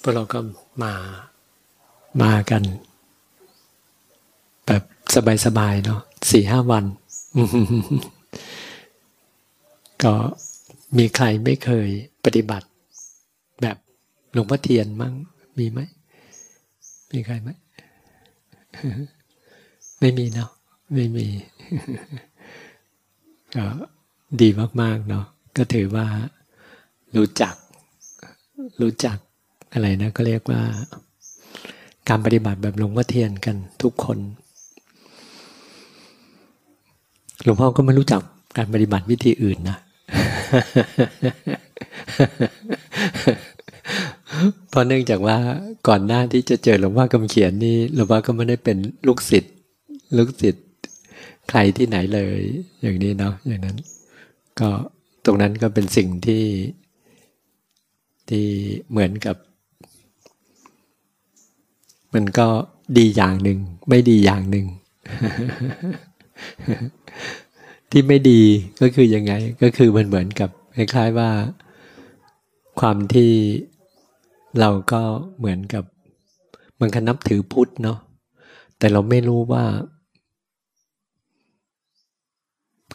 พวกเราก็มามากัน แบบสบายๆเนาะสี่ห้าวัน ก็มีใครไม่เคยปฏิบัติ แบบหลวงพ่อเทียนมั้งมีไหม มีใครไหม ไม่มีเนาะไม่มี ก็ดีมากๆเนาะก็ถือว่ารู้จัก รู้จัก อะไรนะก็เรียกว่า การปฏิบัติแบบหลวงพ่อเทียนกันทุกคน หลวงพ่อก็ไม่รู้จักการปฏิบัติวิธีอื่นนะเพราะเนื่องจากว่าก่อนหน้าที่จะเจอหลวงพ่อกำเขียนนี่หลวงพ่อก็ไม่ได้เป็นลูกศิษย์ลูกศิษย์ใครที่ไหนเลย อย่างนี้เนาะอย่างนั้น ก็ตรงนั้นก็เป็นสิ่งที่ที่เหมือนกับ มันก็ดีอย่างหนึ่ง ไม่ดีอย่างหนึ่ง ที่ไม่ดีก็คือยังไง ก็คือมันเหมือนกับคล้ายๆว่า ความที่เราก็เหมือนกับ มันก็นับถือพุทธเนาะแต่เราไม่รู้ว่า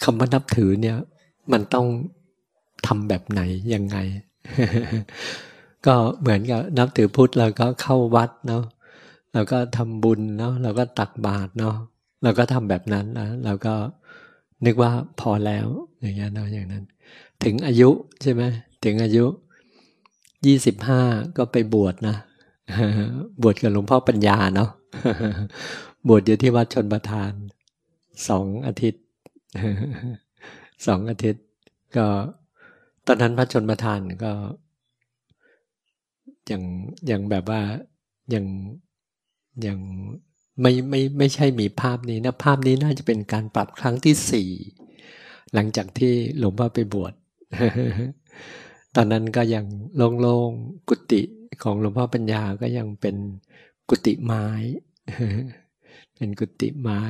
คำว่านับถือเนี่ย มันต้องทำแบบไหนยังไง ก็เหมือนกับนับถือพุทธเราก็เข้าวัดเนาะ เราก็ทำบุญเนาะเราก็ตักบาตรเนาะเราก็ทำแบบนั้นนะเราก็นึกว่าพอแล้วอย่างเงี้ยเนาะอย่างนั้น ถึงอายุใช่ไหมถึงอายุยี่สิบห้าก็ไปบวชนะบวชกับหลวงพ่อปัญญาเนาะบวชอยู่ที่วัดชนประทานสองอาทิตย์สองอาทิตย์ ก็ตอนนั้นพระชนประทานก็ยังยังแบบว่ายัง ยังไม่ไม่ไม่ใช่มีภาพนี้นะ ภาพนี้น่าจะเป็นการปรับครั้งที่สี่หลังจากที่หลวงพ่อไปบวชตอนนั้นก็ยังโล่งๆกุฏิของหลวงพ่อปัญญาก็ยังเป็นกุฏิไม้ เป็นกุฏิไม้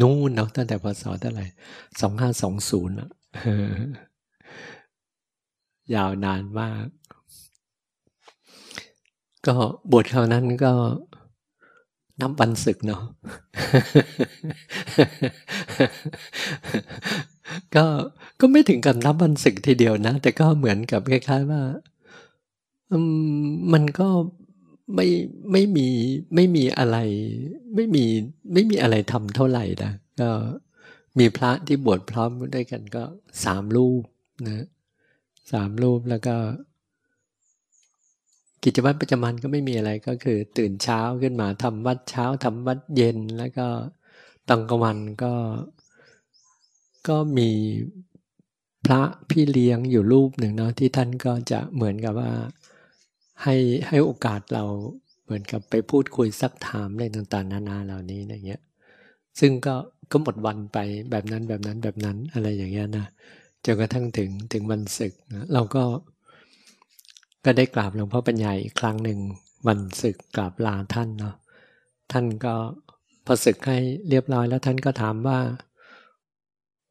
นู่นเนาะตั้งแต่พศเท่าไหร่สองห้าสองศูนย์ยาวนานมาก ก็บทคราวนั้นก็ นับวันศึกเนาะก็ก็ไม่ถึงกับนับวันศึกทีเดียวนะ แต่ก็เหมือนกับคล้ายๆว่ามันก็ไม่ไม่มีไม่มีอะไร ไม่มีไม่มีอะไรทำเท่าไหร่นะก็มีพระที่บวชพร้อมด้วยกันก็สามรูปนะสามรูปแล้วก็ กิจวัตรประจำวันก็ไม่มีอะไรก็คือ ตื่นเช้าขึ้นมาทำวัดเช้าทำวัดเย็นแล้วก็ตอนกลางวันก็ ก็มีพระพี่เลี้ยงอยู่รูปหนึ่งเนาะที่ท่านก็จะเหมือนกับว่าให้ให้โอกาสเราเหมือนกับไปพูดคุยซักถามเรื่องต่างๆ นานาเหล่านี้อย่างเงี้ยซึ่งก็ก็หมดวันไปแบบนั้นแบบนั้นแบบนั้นอะไรอย่างเงี้ยนะจนกระทั่งถึงถึงวันศึกนะเราก็ ก็ได้กราบหลวงพ่อปัญญาอีกครั้งหนึ่งวันศึกกราบลาท่านเนาะท่านก็พอศึกให้เรียบร้อยแล้วท่านก็ถามว่า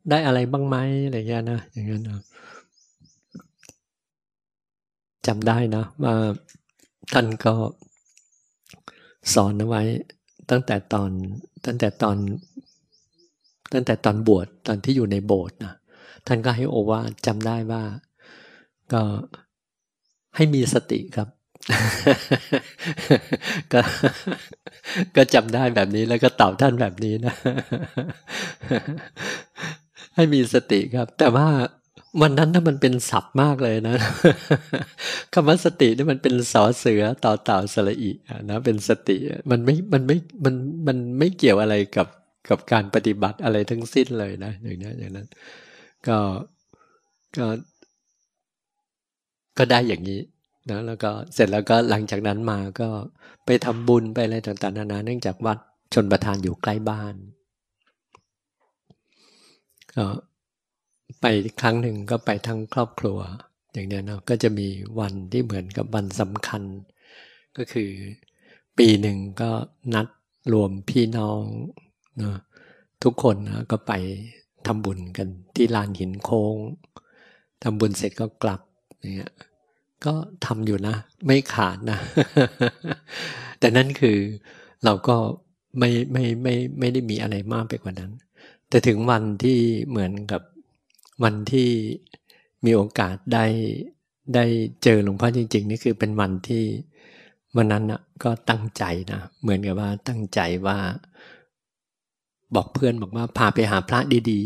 ได้อะไรบ้างไหมอะไรเงี้ยนะอย่างเงี้ยนะจำได้นะว่าท่านก็สอนเอาไว้ตั้งแต่ตอนตั้งแต่ตอน ตั้งแต่ตอนบวชตอนที่อยู่ในโบสถ์นะท่านก็ให้โอวาจำได้ว่า ก็ ให้มีสติครับ ก็ก็จำได้แบบนี้แล้วก็ตอบท่านแบบนี้นะ ให้มีสติครับ แต่ว่าวันนั้นถ้ามันเป็นศัพท์มากเลยนะคำว่าสตินี่มันเป็นสอเสือต่อเต่าสระอีนะเป็นสติมันไม่มันไม่มันมันไม่เกี่ยวอะไรกับกับการปฏิบัติอะไรทั้งสิ้นเลยนะ อย่างนี้อย่างนั้น ก็ก็ ก็ได้อย่างนี้นะแล้วก็เสร็จแล้วก็หลังจากนั้นมาก็ไปทำบุญไปอะไรต่างๆนานาเนื่องจากวัดชนประทานอยู่ใกล้บ้านก็ไปครั้งหนึ่งก็ไปทั้งครอบครัว อย่างเนี้ยเนาะก็จะมีวันที่เหมือนกับวันสำคัญ ก็คือปีหนึ่งก็นัดรวมพี่น้องเนาะทุกคนนะก็ไปทำบุญกันที่ลานหินโค้งทำบุญเสร็จก็กลับ เงี้ยก็ทำอยู่นะ ไม่ขาดนะ แต่นั่นคือเราก็ไม่ไม่ไม่ไม่ได้มีอะไรมากไปกว่านั้น แต่ถึงวันที่เหมือนกับวันที่มีโอกาสได้ได้เจอหลวงพ่อจริง ๆ นี่คือเป็นวันที่วันนั้นอะก็ตั้งใจนะเหมือนกับว่าตั้งใจว่า บอกเพื่อนบอกว่าพาไปหาพระดี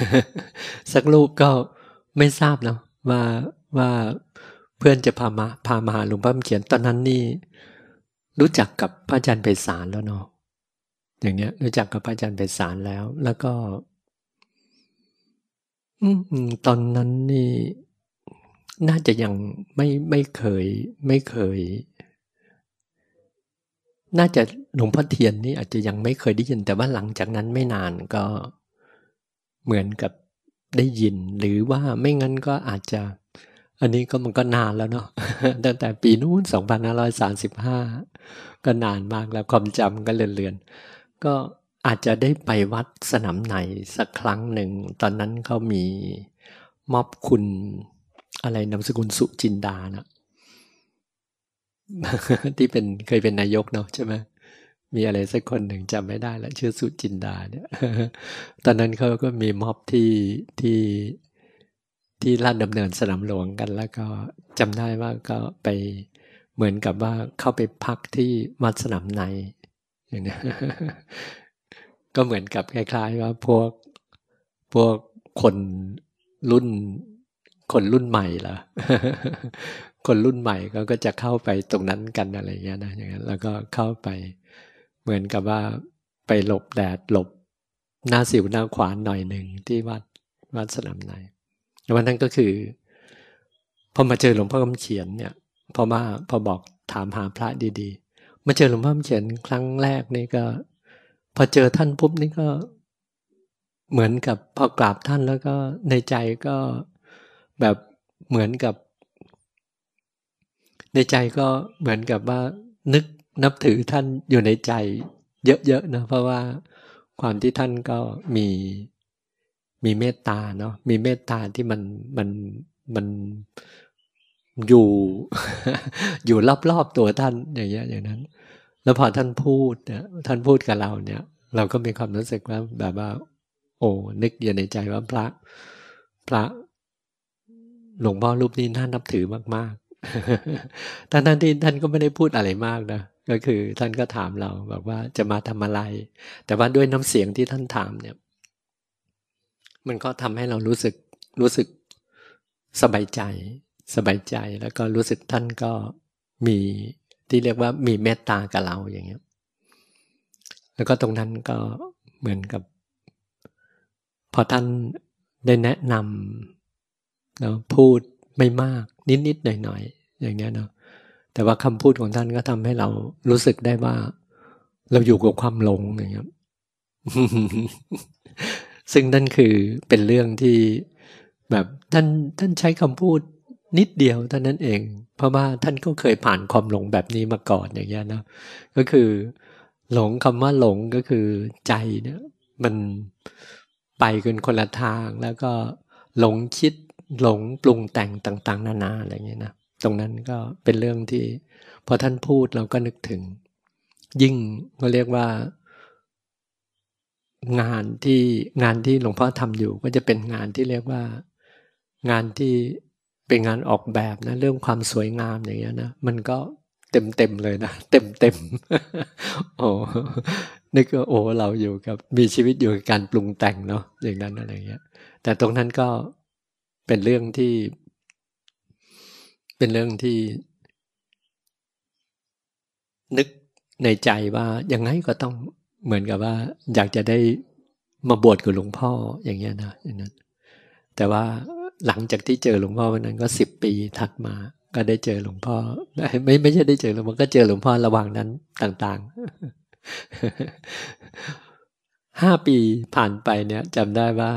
ๆ สักรูปก็ไม่ทราบนะ ว่าว่าเพื่อนจะพามาพามาหาหลวงพ่อเขียนตอนนั้นนี่ รู้จักกับพระอาจารย์ไพศาลแล้วเนาะอย่างเนี้ย รู้จักกับพระอาจารย์ไพศาลแล้ว แล้วก็ตอนนั้นนี่ น่าจะยังไม่ไม่เคย ไม่เคย น่าจะหลวงพ่อเทียนนี่อาจจะยังไม่เคยได้ยิน แต่ว่าหลังจากนั้นไม่นานก็เหมือนกับ ได้ยิน หรือว่าไม่งั้นก็อาจจะ อันนี้ก็มันก็นานแล้วเนาะตั้งแต่ปีนู้นสองพันห้าร้อยสาสิบห้าก็นานมากแล้วความจำก็เลือนๆ ก็อาจจะได้ไปวัดสนามไหนสักครั้งหนึ่ง ตอนนั้นเขามีมอบคุณอะไรนามสกุลสุจินดานะที่เป็นเคยเป็นนายกเนาะใช่ไหม มีอะไรสักคนหนึ่งจำไม่ได้แล้วชื่อสุจินดาเนี่ยตอนนั้นเขาก็มีม็อบที่ที่ที่ลาดดำเนินสนามหลวงกัน แล้วก็จำได้ว่าก็ไปเหมือนกับว่าเข้าไปพักที่วัดสนามในอย่างนี้ก็เหมือนกับคล้าย ๆ ว่าพวกพวกคนรุ่นคนรุ่นใหม่ล่ะคนรุ่นใหม่ก็ก็จะเข้าไปตรงนั้นกันอะไรเงี้ยนะอย่างนั้นแล้วก็เข้าไป เหมือนกับว่าไปหลบแดดหลบหน้าสิวหน้าขวานหน่อยหนึ่งที่วัดวัดสนามในวันนั้นก็คือพอมาเจอหลวงพ่อคำเขียนเนี่ยพอมาพอบอกถามหาพระดีๆ มาเจอหลวงพ่อคำเขียนครั้งแรกนี่ก็ พอเจอท่านปุ๊บนี่ก็เหมือนกับพอกราบท่านแล้วก็ในใจก็แบบเหมือนกับ ในใจก็เหมือนกับว่านึก นับถือท่านอยู่ในใจ เยอะๆนะเพราะว่าความที่ท่านก็มีมีเมตตาเนาะมีเมตตาที่มันมันมันอยู่ อยู่รอบๆตัวท่านอย่างเงี้ยอย่างนั้น แล้วพอท่านพูดเนี่ยท่านพูดกับเราเนี่ย เราก็มีความรู้สึกว่าแบบว่า โอ้นึกอยู่ในใจว่าพระ พระหลวงพ่อรูปนี้น่านับถือมากๆท่านท่านที่ท่านก็ไม่ได้พูดอะไรมากนะ ก็คือท่านก็ถามเราบอกว่าจะมาทำอะไร แต่ว่าด้วยน้ำเสียงที่ท่านถามเนี่ย มันก็ทำให้เรารู้สึกรู้สึกสบายใจ สบายใจแล้วก็รู้สึกท่านก็มีที่เรียกว่ามีเมตตากับเราอย่างเงี้ย แล้วก็ตรงนั้นก็เหมือนกับ พอท่านได้แนะนำเราพูดไม่มากนิดๆหน่อยๆอย่างเนี้ยเนาะ แต่ว่าคำพูดของท่านก็ทำให้เรารู้สึกได้ว่า เราอยู่กับความหลงอย่างเงี้ยซึ่งนั่นคือเป็นเรื่องที่แบบท่านท่านใช้คำพูดนิดเดียวเท่านั้นเอง เพราะว่าท่านก็เคยผ่านความหลงแบบนี้มาก่อนอย่างเงี้ยนะก็คือ หลงคำว่าหลงก็คือใจเนี่ย มันไปกันคนละทางแล้วก็หลงคิดหลงปรุงแต่งต่าง ๆ นานาอะไรเงี้ยนะ ตรงนั้นก็เป็นเรื่องที่พอท่านพูดเราก็นึกถึง ยิ่งก็เรียกว่า งานที่งานที่หลวงพ่อทำอยู่ก็จะเป็นงานที่เรียกว่า งานที่เป็นงานออกแบบนะ เรื่องความสวยงามอย่างเงี้ยนะมันก็เต็มเต็มเลยนะเต็มเต็มโอ้นึกว่าโอ้เราอยู่กับมีชีวิตอยู่กับการปรุงแต่งเนาะอย่างนั้นอะไรเงี้ยแต่ตรงนั้นก็เป็นเรื่องที่ เป็นเรื่องที่ นึกในใจว่ายังไงก็ต้องเหมือนกับว่า อยากจะได้มาบวชกับหลวงพ่ออย่างเงี้ยนะอย่างนั้น แต่ว่าหลังจากที่เจอหลวงพ่อวันนั้นก็สิบปีถัดมา ก็ได้เจอหลวงพ่อไม่ไม่ใช่ได้เจอหลวงพ่อก็เจอหลวงพ่อระหว่างนั้นต่าง ๆ ห้าปีผ่านไปเนี่ยจำได้ว่า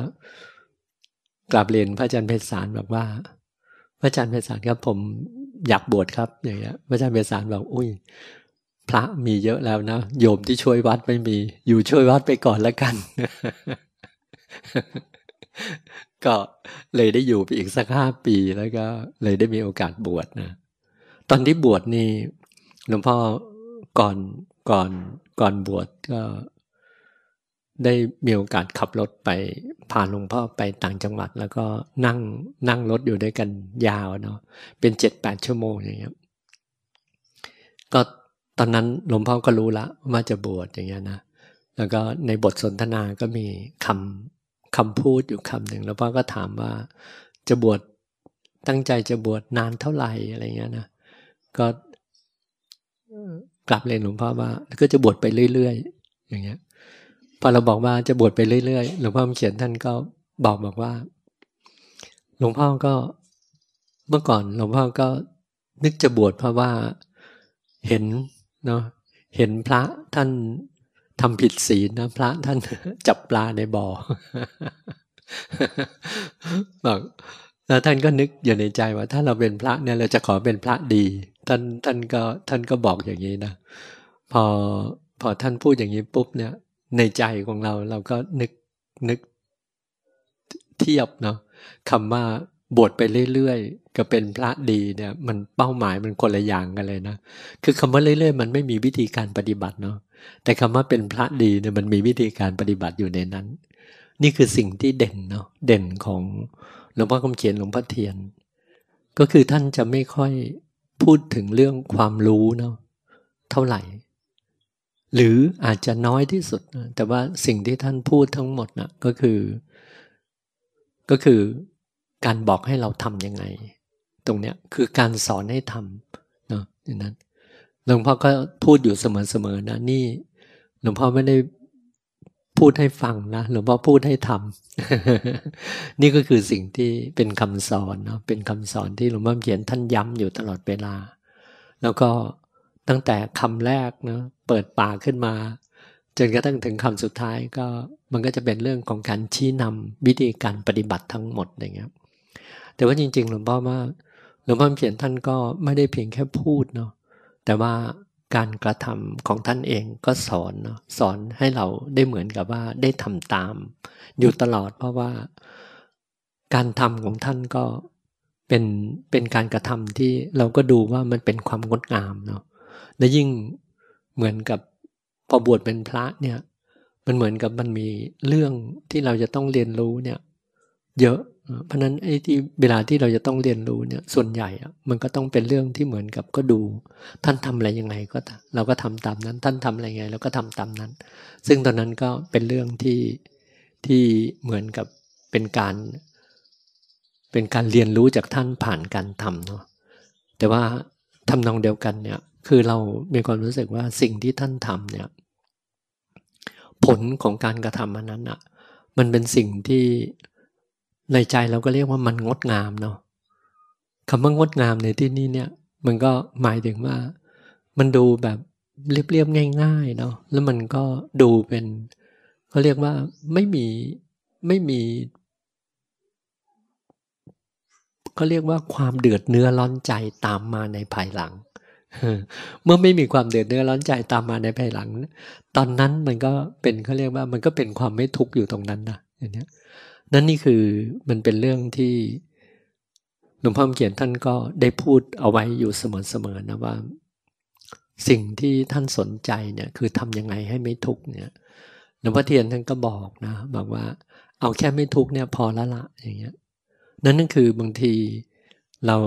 กลับเรียนพระอาจารย์เพชรสารบอกว่า พระอาจารย์เพชรสารครับผมอยากบวชครับอย่างเงี้ยพระอาจารย์เพชรสารบอกอุ้ย พระมีเยอะแล้วนะโยมที่ช่วยวัดไม่มี อยู่ช่วยวัดไปก่อนแล้วกัน ก็เลยได้อยู่ไปอีกสักห้าปีแล้วก็ เลยได้มีโอกาสบวชนะตอนที่บวชนี่หลวงพ่อก่อนก่อนก่อนบวชก็ ได้มีโอกาสขับรถไปพาหลวงพ่อไปต่างจังหวัด แล้วก็นั่งนั่งรถอยู่ด้วยกันยาวเนาะเป็นเจ็ดแปดชั่วโมงอย่างเงี้ยก็ตอนนั้นหลวงพ่อก็รู้ละว่าจะบวชอย่างเงี้ยนะแล้วก็ในบทสนทนาก็มีคำคำพูดอยู่คำหนึ่งแล้วพ่อก็ถามว่าจะบวชตั้งใจจะบวชนานเท่าไหร่อะไรเงี้ยนะก็กลับเรียนหลวงพ่อว่าก็จะบวชไปเรื่อย ๆ อย่างเงี้ย พอเราบอกว่าจะบวชไปเรื่อยๆหลวงพ่อเขียนท่านก็บอกบอกว่า หลวงพ่อก็เมื่อก่อน หลวงพ่อก็นึกจะบวชเพราะว่าเห็นเนาะเห็นพระท่านทำผิดศีลนะพระท่านจับปลาในบ่อบอกแล้วท่านก็นึกอยู่ในใจว่า ถ้าเราเป็นพระเนี่ยเราจะขอเป็นพระดี ท่านท่านก็ท่านก็บอกอย่างนี้นะพอพอท่านพูดอย่างนี้ปุ๊บเนี่ย ในใจของเราเราก็นึกนึกเทียบเนาะคำว่าบวชไปเรื่อยๆ ก็เป็นพระดีเนี่ย มันเป้าหมายมันคนละอย่างกันเลยนะ คือคำว่าเรื่อยๆ มันไม่มีวิธีการปฏิบัติเนาะแต่คำว่าเป็นพระดีเนี่ยมันมีวิธีการปฏิบัติอยู่ในนั้น นี่คือสิ่งที่เด่นเนาะเด่นของหลวงพ่อคำเขียนหลวงพ่อเทียน ก็คือท่านจะไม่ค่อยพูดถึงเรื่องความรู้เนาะเท่าไหร่ หรืออาจจะน้อยที่สุด แต่ว่าสิ่งที่ท่านพูดทั้งหมดนะก็คือ ก็คือการบอกให้เราทำยังไง ตรงเนี้ยคือการสอนให้ทำเนาะอย่างนั้นหลวงพ่อก็พูดอยู่เสมอๆนะนี่หลวงพ่อไม่ได้พูดให้ฟังนะหลวงพ่อพูดให้ทำนี่ก็คือสิ่งที่เป็นคำสอนเนาะเป็นคำสอนที่หลวงพ่อเขียนท่านย้ำอยู่ตลอดเวลา แล้วก็ ตั้งแต่คำแรกเนาะเปิดปากขึ้นมา จนกระทั่งถึงคำสุดท้ายก็มันก็จะเป็นเรื่องของการชี้นำวิธีการปฏิบัติทั้งหมดอย่างเงี้ยแต่ว่าจริงๆหลวงพ่อว่าหลวงพ่อเขียนท่านก็ไม่ได้เพียงแค่พูดเนาะแต่ว่าการกระทำของท่านเองก็สอนเนาะสอนให้เราได้เหมือนกับว่าได้ทำตาม อยู่ตลอดเพราะว่า การทำของท่านก็เป็นเป็นการกระทำที่เราก็ดูว่ามันเป็นความงดงามเนาะ และยิ่งเหมือนกับพอบวชเป็นพระเนี่ย มันเหมือนกับมันมีเรื่องที่เราจะต้องเรียนรู้เนี่ย เยอะ เพราะนั้นไอ้ที่เวลาที่เราจะต้องเรียนรู้เนี่ย ส่วนใหญ่อะมันก็ต้องเป็นเรื่องที่เหมือนกับก็ดู ท่านทำอะไรยังไงก็เราก็ทำตามนั้น ท่านทำอะไรยังไงเราก็ทำตามนั้น ซึ่งตอนนั้นก็เป็นเรื่องที่ที่เหมือนกับเป็นการ เป็นการเรียนรู้จากท่านผ่านการทำเนาะแต่ว่าทำนองเดียวกันเนี่ย คือเรามีความรู้สึกว่าสิ่งที่ท่านทำเนี่ย ผลของการกระทำอันนั้นอะ่ะ มันเป็นสิ่งที่ในใจเราก็เรียกว่ามันงดงามเนาะคำว่างดงามในที่นี้เนี่ย มันก็หมายถึงว่า มันดูแบบเรียบๆง่าย ๆ เนาะแล้วมันก็ดูเป็นเขาเรียกว่าไม่มีไม่มีเขาเรียกว่าความเดือดเนื้อร้อนใจตามมาในภายหลัง เมื่อไม่มีความเดือดเนื้อร้อนใจตามมาในภายหลัง ตอนนั้นมันก็เป็นเขาเรียกว่ามันก็เป็นความไม่ทุกข์อยู่ตรงนั้นนะอย่างนี้นั่นนี่คือมันเป็นเรื่องที่หลวงพ่อเขียนท่านก็ได้พูดเอาไว้อยู่เสมอๆนะว่า สิ่งที่ท่านสนใจเนี่ยคือทำยังไงให้ไม่ทุกข์เนี่ยหลวงพ่อเทียนท่านก็บอกนะบอกว่า เอาแค่ไม่ทุกข์เนี่ยพอละละอย่างเงี้ยนั่นนั่นคือบางที เรา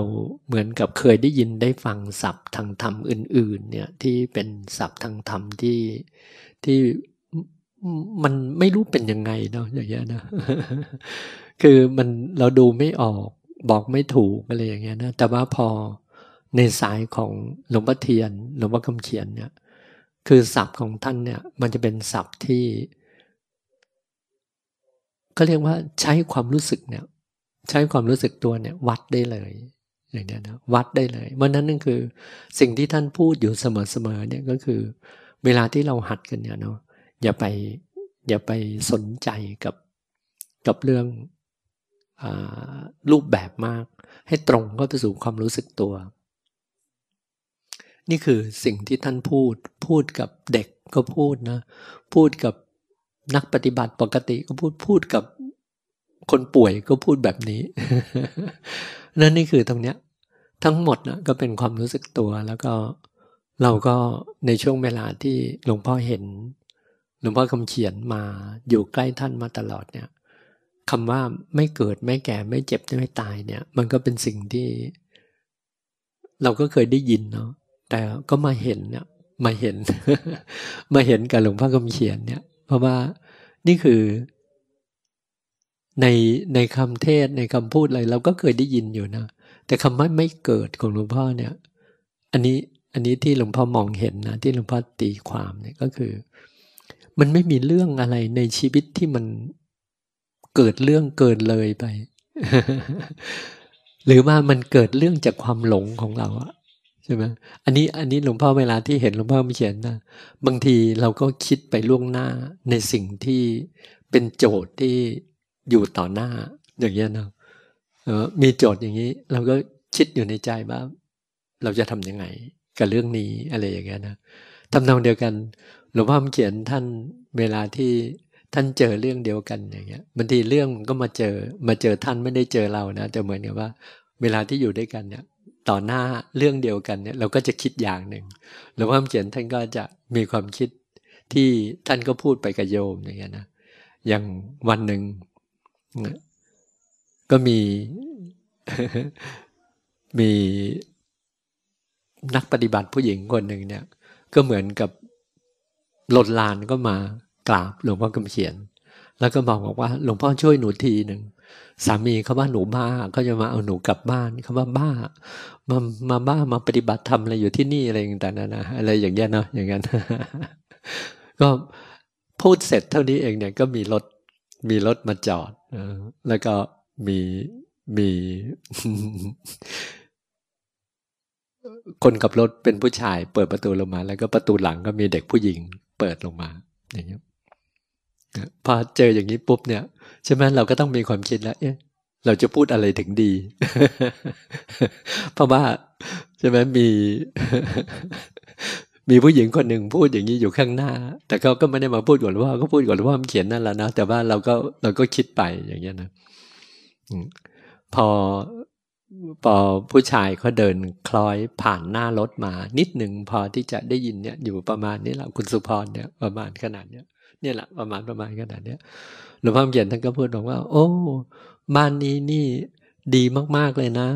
เหมือนกับเคยได้ยินได้ฟังศัพท์ทางธรรมอื่น ๆ เนี่ยที่เป็นศัพท์ทางธรรมที่ที่มันไม่รู้เป็นยังไงเนาะอย่างเงี้ยนะคือมันเราดูไม่ออกบอกไม่ถูกอะไรอย่างเงี้ยนะแต่ว่าพอในสายของหลวงพ่อเทียนหลวงพ่อคำเขียนเนี่ย คือศัพท์ของท่านเนี่ย มันจะเป็นศัพท์ที่ก็เรียกว่าใช้ความรู้สึกเนี่ย ใช้ความรู้สึกตัวเนี่ยวัดได้เลย อย่างเนี้ยนะวัดได้เลยเพราะนั้นนั่นคือสิ่งที่ท่านพูดอยู่เสมอๆเนี่ยก็คือ เวลาที่เราหัดกันเนี่ยเนาะอย่าไปอย่าไปสนใจกับกับเรื่องอรูปแบบมาก ให้ตรงเข้าไปสู่ความรู้สึกตัว นี่คือสิ่งที่ท่านพูด พูดกับเด็กก็พูดนะ พูดกับนักปฏิบัติปกติก็พูดพูดกับ คนป่วยก็พูดแบบนี้ นั่นนี่คือตรงเนี้ย ทั้งหมดนะก็เป็นความรู้สึกตัวแล้วก็เราก็ในช่วงเวลาที่หลวงพ่อเห็น หลวงพ่อคำเขียนมาอยู่ใกล้ท่านมาตลอดเนี่ยคำว่าไม่เกิดไม่แก่ไม่เจ็บไม่ตายเนี่ย มันก็เป็นสิ่งที่ เราก็เคยได้ยินเนาะแต่ก็มาเห็นเนี่ยมาเห็น มาเห็นกับหลวงพ่อคำเขียนเนี่ย เพราะว่านี่คือ ในในคำเทศในคำพูดอะไรเราก็เคยได้ยินอยู่นะ แต่คำว่าไม่เกิดของหลวงพ่อเนี่ย อันนี้อันนี้ที่หลวงพ่อมองเห็นนะ ที่หลวงพ่อตีความเนี่ยก็คือ มันไม่มีเรื่องอะไรในชีวิตที่มันเกิดเรื่องเกินเลยไป หรือว่ามันเกิดเรื่องจากความหลงของเราอะใช่ไหมอันนี้อันนี้หลวงพ่อเวลาที่เห็นหลวงพ่อม่เขียนนะบางทีเราก็คิดไปล่วงหน้าในสิ่งที่เป็นโจทย์ที่ อยู่ต่อหน้า อย่างเงี้ยนะมีโจทย์อย่างนี้ เราก็คิดอยู่ในใจว่าเราจะทํำยังไง กับเรื่องนี้อะไรอย่างเงี้ยนะทำนองเดียวกันหลวงพ่อเขียนท่านเวลาที่ท่านเจอเรื่องเดียวกันอย่างเงี้ยบางทีเรื่องก็มาเจอมาเจอท่านไม่ได้เจอเรานะแต่เหมือนกับว่า เวลาที่อยู่ด้วยกันเนี่ยต่อหน้าเรื่องเดียวกันเนี่ยเราก็จะคิดอย่างหนึ่งหลวงพ่อเขียนท่านก็จะมีความคิดที่ท่านก็พูดไปกับโยมอย่างเงี้ยนะอย่างวันหนึ่ง ก็มีมีนักปฏิบัติผู้หญิงคนหนึ่งเนี่ย ก็เหมือนกับหล่นลานก็มากราบหลวงพ่อกำเขียน แล้วก็บอกบอกว่า หลวงพ่อช่วยหนูทีหนึ่งสามีเขาว่าหนูบ้าเขาจะมาเอาหนูกลับบ้านเขาว่าบ้า มามาบ้ามาปฏิบัติธรรมอะไรอยู่ที่นี่อะไรต่างๆนะอะไรอย่างเงี้ยเนาะอย่างนั้นก็พูดเสร็จเท่านี้เองเนี่ยก็มีรถ มีรถมาจอดแล้วก็มีมีคนขับรถเป็นผู้ชาย เปิดประตูลงมา แล้วก็ประตูหลังก็มีเด็กผู้หญิง เปิดลงมา อย่างเงี้ยพอเจออย่างนี้ปุ๊บเนี่ยใช่ไหมเราก็ต้องมีความคิดแล้ว เอ๊ะ เราจะพูดอะไรถึงดี เพราะว่าใช่ไหมมี มีผู้หญิงคนหนึ่งพูดอย่างนี้อยู่ข้างหน้า แต่เขาก็ไม่ได้มาพูดก่อนว่าก็พูดก่อนว่ามันเขียนนั่นแหละนะแต่ว่าเราก็เราก็คิดไปอย่างเงี้ยนะพอพอผู้ชายเขาเดินคล้อยผ่านหน้ารถมา นิดหนึ่งพอที่จะได้ยินเนี่ย อยู่ประมาณนี้แหละคุณสุพรเนี่ยประมาณขนาดเนี้ยเนี่ยแหละประมาณประมาณขนาดเนี้ยหลวงพ่อเขียนท่านก็พูดบอกว่า โอ้ บ้านนี้นี่ดีมากๆเลยนะ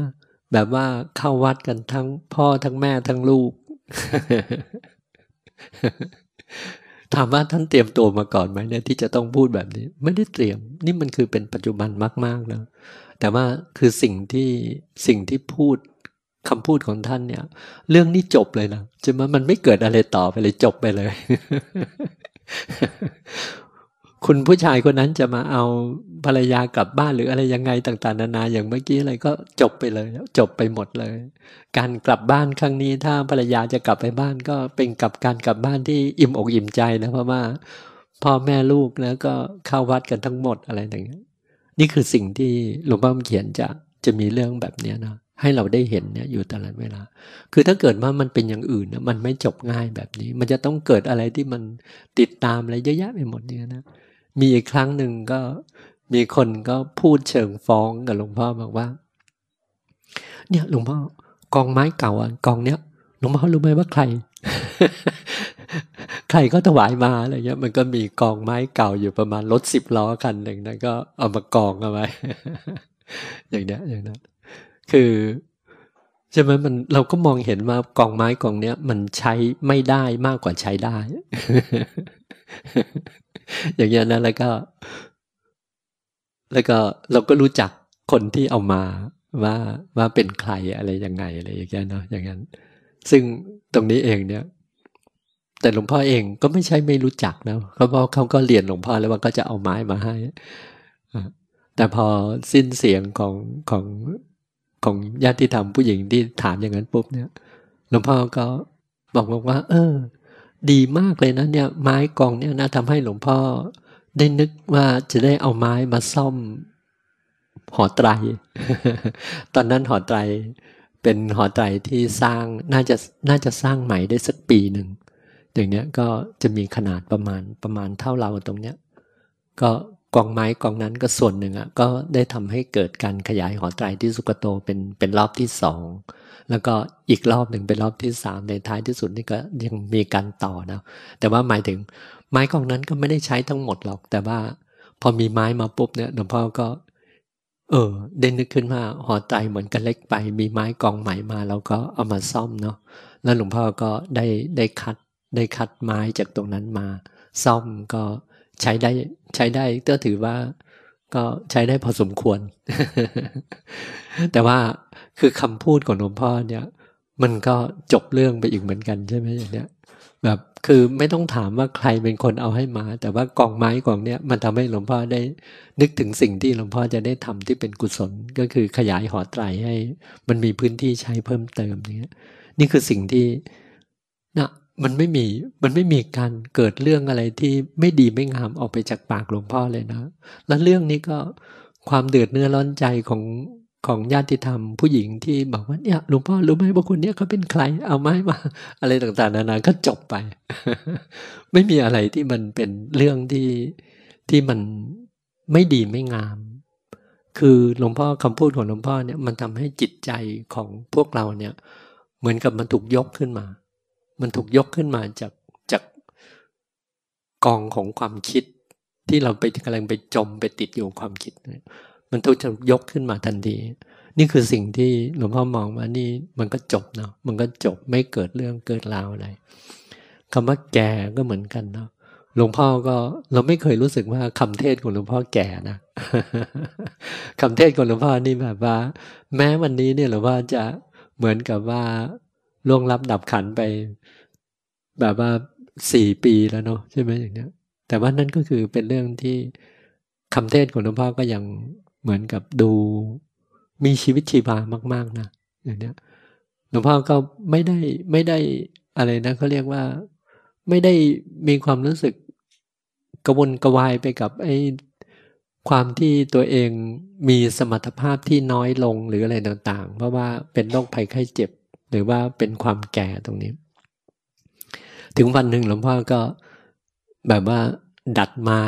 แบบว่าเข้าวัดกันทั้งพ่อทั้งแม่ทั้งลูก ถามว่าท่านเตรียมตัวมาก่อนไหมเนี่ยที่จะต้องพูดแบบนี้ ไม่ได้เตรียม นี่มันคือเป็นปัจจุบันมากๆแล้วแต่ว่าคือสิ่งที่สิ่งที่พูดคำพูดของท่านเนี่ย เรื่องนี้จบเลยนะจะมามันไม่เกิดอะไรต่อไปเลยจบไปเลย คุณผู้ชายคนนั้นจะมาเอาภรรยากลับบ้านหรืออะไรยังไงต่างๆนานาอย่างเมื่อกี้อะไรก็จบไปเลย จบไปหมดเลย การกลับบ้านครั้งนี้ถ้าภรรยาจะกลับไปบ้านก็เป็นกับการกลับบ้านที่อิ่มอกอิ่มใจนะเพราะว่า พ่อแม่ลูกนะก็เข้าวัดกันทั้งหมดอะไรอย่างเงี้ยนี่คือสิ่งที่หลวงพ่อเขียนจะจะมีเรื่องแบบเนี้ยนะให้เราได้เห็นเนี่ยอยู่ตลอดเวลา คือถ้าเกิดว่ามันเป็นอย่างอื่นนะมันไม่จบง่ายแบบนี้ มันจะต้องเกิดอะไรที่มันติดตามอะไรเยอะแยะไปหมดเนี่ยนะ มีอีกครั้งหนึ่งก็มีคนก็พูดเชิงฟ้องกับหลวงพ่อบอกว่า เนี่ยหลวงพ่อกองไม้เก่าอะกองเนี้ยหลวงพ่อรู้ไหมว่าใคร ใครก็ถวายมาอะไรเงี้ย มันก็มีกองไม้เก่าอยู่ประมาณรถสิบล้อคันหนึ่งนะก็เอามากองเอาไว้อย่างเนี้ยอย่างนั้นคือใช่ไหมมันเราก็มองเห็นว่ากองไม้กองเนี้ยมันใช้ไม่ได้มากกว่าใช้ได้ อย่างเงี้ยนะแล้วก็ แล้วก็เราก็รู้จักคนที่เอามาว่าว่าเป็นใครอะไรยังไงอะไรอย่างเงี้ยเนาะอย่างนั้น ซึ่งตรงนี้เองเนี่ย แต่หลวงพ่อเองก็ไม่ใช่ไม่รู้จักนะเขาบอกเขาก็เรียนหลวงพ่อแล้วว่าก็จะเอาไม้มาให้แต่พอสิ้นเสียงของของของญาติธรรมผู้หญิงที่ถามอย่างนั้นปุ๊บเนี่ยหลวงพ่อก็บอกบอกว่า เออ ดีมากเลยนะเนี่ยไม้กองเนี่ยนะทำให้หลวงพ่อได้นึกว่าจะได้เอาไม้มาซ่อมหอไตร ตอนนั้นหอไตรเป็นหอไตรที่สร้างน่าจะน่าจะสร้างใหม่ได้สักปีหนึ่งอย่างเนี้ยก็จะมีขนาดประมาณประมาณเท่าเราตรงเนี้ย ก็ กองไม้กองนั้นก็ส่วนหนึ่งอะก็ได้ทำให้เกิดการขยายหอไตรที่สุกโตเป็นเป็นรอบที่สองแล้วก็อีกรอบหนึ่งเป็นรอบที่สามในท้ายที่สุดนี่ก็ยังมีการต่อนะแต่ว่าหมายถึงไม้กองนั้นก็ไม่ได้ใช้ทั้งหมดหรอก แต่ว่าพอมีไม้มาปุ๊บเนี่ยหลวงพ่อก็เออได้นึกขึ้นว่าหอไตรเหมือนกันเล็กไป มีไม้กองใหม่มาเราก็เอามาซ่อมเนาะแล้วหลวงพ่อก็ได้ได้คัดได้คัดไม้จากตรงนั้นมา ซ่อมก็ ใช้ได้ใช้ได้ก็ถือว่าก็ใช้ได้พอสมควร แต่ว่าคือคำพูดของหลวงพ่อเนี่ย มันก็จบเรื่องไปอีกเหมือนกันใช่ไหมอย่างเนี้ยแบบคือไม่ต้องถามว่าใครเป็นคนเอาให้มา แต่ว่ากองไม้กองเนี้ยมันทำให้หลวงพ่อได้นึกถึงสิ่งที่หลวงพ่อจะได้ทำที่เป็นกุศล ก็คือขยายหอไตรให้ มันมีพื้นที่ใช้เพิ่มเติมเนี้ยนี่คือสิ่งที่ มันไม่มีมันไม่มีการเกิดเรื่องอะไรที่ไม่ดีไม่งามออกไปจากปากหลวงพ่อเลยนะ แล้วเรื่องนี้ก็ความเดือดเนื้อร้อนใจของของญาติธรรมผู้หญิงที่บอกว่าเนี่ยหลวงพ่อรู้ไหมว่าคนเนี้ยเขาเป็นใคร เอาไม้มา อะไรต่างๆนานาก็จบไป ไม่มีอะไรที่มันเป็นเรื่องที่ที่มันไม่ดีไม่งาม คือหลวงพ่อคำพูดของหลวงพ่อเนี่ยมันทำให้จิตใจของพวกเราเนี่ย เหมือนกับมันถูกยกขึ้นมา มันถูกยกขึ้นมาจากจากกองของความคิด ที่เราไปกำลังไปจมไปติดอยู่ความคิด มันถูกจะยกขึ้นมาทันที นี่คือสิ่งที่หลวงพ่อมองว่านี่มันก็จบเนาะมันก็จบไม่เกิดเรื่องเกิดราวอะไรคำว่าแก่ก็เหมือนกันเนาะหลวงพ่อก็เราไม่เคยรู้สึกว่าคำเทศของหลวงพ่อแก่นะคำเทศของหลวงพ่อนี่แบบว่า แม้วันนี้เนี่ยหลวงพ่อจะเหมือนกับว่า ล่วงลับดับขันไป แบบว่าสี่ปีแล้วเนาะใช่ไหมอย่างเนี้ย แต่ว่านั่นก็คือเป็นเรื่องที่คำเทศของหลวงพ่อก็ยังเหมือนกับดูมีชีวิตชีวามาก ๆ นะ อย่างเนี้ยหลวงพ่อก็ไม่ได้ไม่ได้อะไรนะเขาเรียกว่าไม่ได้มีความรู้สึกกระวนกระวายไปกับไอ้ความที่ตัวเองมีสมรรถภาพที่น้อยลงหรืออะไรต่างๆ เพราะว่าเป็นโรคภัยไข้เจ็บ หรือว่าเป็นความแก่ตรงนี้ ถึงวันหนึ่งหลวงพ่อก็แบบว่า ดัดไม้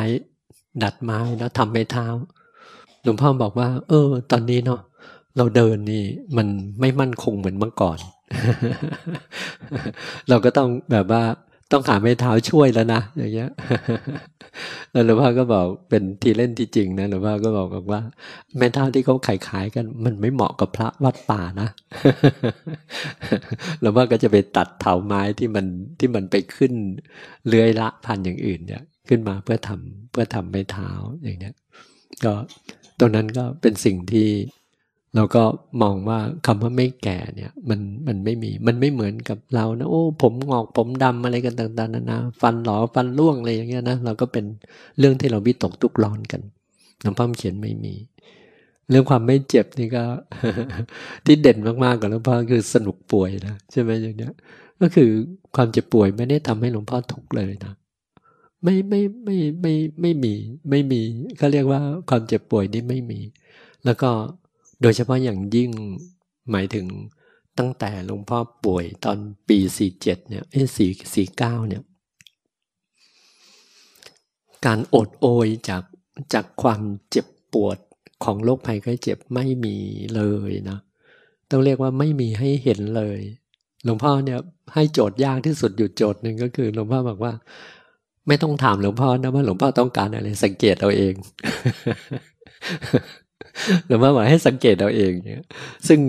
ดัดไม้แล้วทำไม้เท้า หลวงพ่อบอกว่า เออ ตอนนี้เนาะเราเดินนี่มันไม่มั่นคงเหมือนเมื่อก่อน เราก็ต้องแบบว่าต้องหาไม้เท้าช่วยแล้วนะอย่างเงี้ย แล้วหลวงพ่อก็บอกเป็นทีเล่นที่จริงนะหลวงพ่อก็บอกว่าไม้เท้าที่เขาขายขายกัน มันไม่เหมาะกับพระวัดป่านะหลวงพ่อก็จะไปตัดเถาไม้ที่มันที่มันไปขึ้นเลื้อยละพันอย่างอื่นเนี่ย ขึ้นมาเพื่อทำเพื่อทำไม้เท้าอย่างเนี้ยก็ตรงนั้นก็เป็นสิ่งที่ เราก็มองว่าคำว่าไม่แก่เนี่ย มันมันไม่มีมันไม่เหมือนกับเรานะโอ้ผมงอกผมดำอะไรกันต่างๆนานาฟันหลอฟันร่วงอะไรอย่างเงี้ยนะเราก็เป็นเรื่องที่เราวิตกทุกร้อนกันหลวงพ่อเขียนไม่มี เรื่องความไม่เจ็บนี่ก็ ที่เด่นมากๆกับหลวงพ่อคือสนุกป่วยนะใช่ไหมอย่างเนี้ย ก็คือความเจ็บป่วยไม่ได้ทำให้หลวงพ่อทุกข์เลยนะไม่ไม่ไม่ไม่ไม่มี ไม่มีเขาเรียกว่าความเจ็บป่วยนี่ไม่มี แล้วก็ โดยเฉพาะอย่างยิ่งหมายถึงตั้งแต่หลวงพ่อป่วยตอนปีสี่เจ็ดเนี่ยเอ้สี่สี่เก้าเนี่ย การอดโอยจากจากความเจ็บปวดของโรคภัยไข้เจ็บไม่มีเลยนะต้องเรียกว่าไม่มีให้เห็นเลย หลวงพ่อเนี่ยให้โจทย์ยากที่สุดอยู่โจทย์หนึ่งก็คือหลวงพ่อบอกว่า ไม่ต้องถามหลวงพ่อนะว่าหลวงพ่อต้องการอะไรสังเกตเอาเอง หรือว่าหมายให้สังเกตเอาเองเนี่ย ซึ่ง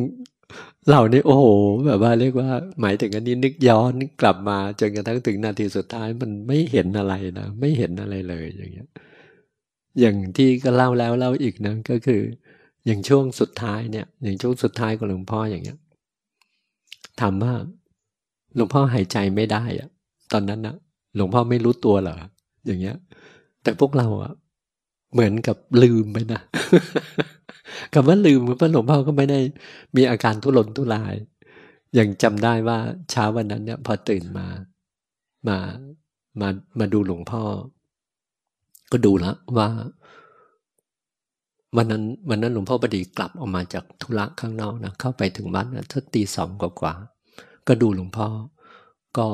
เรานี่โอ้โห แบบว่าเรียกว่า หมายถึงอันนี้นึกย้อนกลับมาจนกระทั่งถึงนาทีสุดท้ายมันไม่เห็นอะไรนะไม่เห็นอะไรเลยอย่างเงี้ย อย่างที่ก็เล่าแล้วเล่าอีกนะก็คือ อย่างช่วงสุดท้ายเนี่ย อย่างช่วงสุดท้ายของหลวงพ่ออย่างเงี้ยถามว่าหลวงพ่อหายใจไม่ได้อะตอนนั้นนะหลวงพ่อไม่รู้ตัวเหรออย่างเงี้ย แต่พวกเราอะ เหมือนกับลืมไปนะคำว่าลืมพระหลวงพ่อก็ไม่ได้มีอาการทุรนทุราย อย่างจำได้ว่าเช้าวันนั้นเนี่ยพอตื่นมา มามามาดูหลวงพ่อ ก็ดูแล้วว่า วันนั้น วันนั้นหลวงพ่อบดีกลับออกมาจากธุระข้างนอกนะเข้าไปถึงบ้านนะถ้าตีสองกว่าก็ดูหลวงพ่อ ก็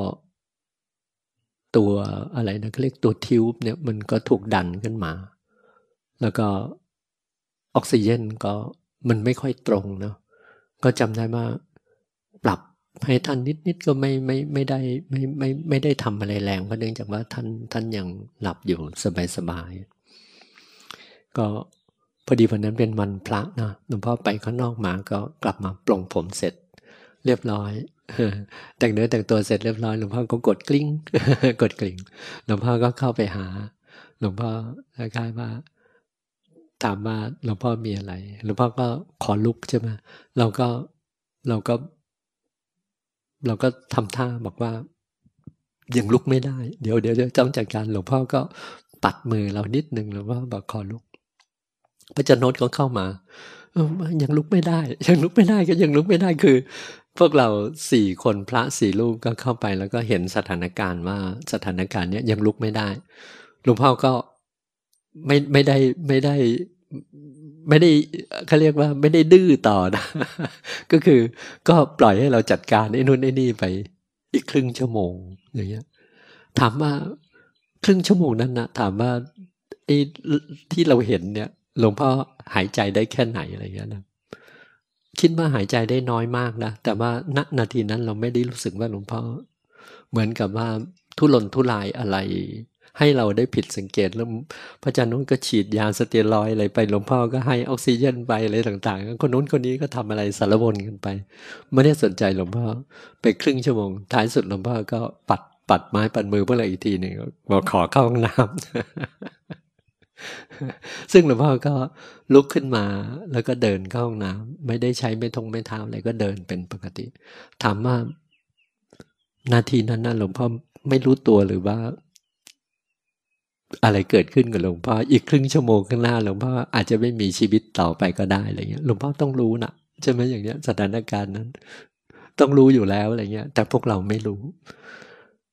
ตัวอะไรนะเขาเรียกตัวทิวบเนี่ยมันก็ถูกดันขึ้นมา แล้วก็ออกซิเจนก็มันไม่ค่อยตรงเนาะก็จำได้ว่าปรับให้ท่านนิดๆก็ไม่ไม่ไม่ได้ไม่ไม่ไม่ได้ทำอะไรแรงเพราะเนื่องจากว่าท่านท่านยังหลับอยู่สบายๆก็พอดีวันนั้นเป็นวันพระนะหลวงพ่อไปข้างนอกมาก็กลับมาปลงผมเสร็จ เรียบร้อยแต่งเนื้อแต่งตัวเสร็จเรียบร้อยหลวงพ่อก็กดกลิ้ง กดกลิ้งหลวงพ่อก็เข้าไปหา หลวงพ่อคล้ายๆว่า ถามว่าหลวงพ่อมีอะไรหลวงพ่อก็ขอลุกใช่ไหมเราก็เราก็ เราก็ทำท่าบอกว่ายังลุกไม่ได้ เดี๋ยวเดี๋ยวจ้องจัดการหลวงพ่อก็ปัดมือเรานิดหนึ่งหลวงพ่อบอกขอลุกพระจันโนตก็เข้ามายังลุกไม่ได้ ยังลุกไม่ได้ก็ยังลุกไม่ได้คือ พวกเราสี่คนพระสี่รูปก็เข้าไปแล้วก็เห็นสถานการณ์ว่าสถานการณ์เนี้ยยังลุกไม่ได้หลวงพ่อก็ ไม่ไม่ได้ไม่ได้ไม่ได้เขาเรียกว่าไม่ได้ดื้อต่อนะ ก็คือก็ปล่อยให้เราจัดการไอ้นู่นไอ้นี่ไป อีกครึ่งชั่วโมงอย่างเงี้ย ถามว่าครึ่งชั่วโมงนั้นนะถามว่าไอ้ที่เราเห็นเนี่ยหลวงพ่อหายใจได้แค่ไหนอะไรเงี้ยนะคิดว่าหายใจได้น้อยมากนะแต่ว่าณนาทีนั้นเราไม่ได้รู้สึกว่าหลวงพ่อเหมือนกับว่าทุรนทุรายอะไร ให้เราได้ผิดสังเกตแล้วพระอาจารย์นู้นก็ฉีดยาสเตียรอยอะไรไปหลวงพ่อก็ให้ออกซิเจนไปอะไรต่างๆ คนนู้นคนนี้ก็ทำอะไรสารวนกันไป ไม่ได้สนใจหลวงพ่อไปครึ่งชั่วโมง ท้ายสุดหลวงพ่อก็ปัดปัดไม้ปัดมือเพื่ออะไรอีกทีหนึ่งบอกขอเข้าห้องน้ำซึ่งหลวงพ่อก็ลุกขึ้นมาแล้วก็เดินเข้าห้องน้ำไม่ได้ใช้ไม่ทงไม่เท้าอะไรก็เดินเป็นปกติ ถามว่า นาทีนั้นนะหลวงพ่อไม่รู้ตัวหรือว่า อะไรเกิดขึ้นกับหลวงพ่ออีกครึ่งชั่วโมงข้างหน้าหลวงพ่ออาจจะไม่มีชีวิตต่อไปก็ได้อะไรเงี้ยหลวงพ่อต้องรู้นะใช่ไหมอย่างเงี้ยสถานการณ์นั้น ต้องรู้อยู่แล้วอะไรเงี้ย แต่พวกเราไม่รู้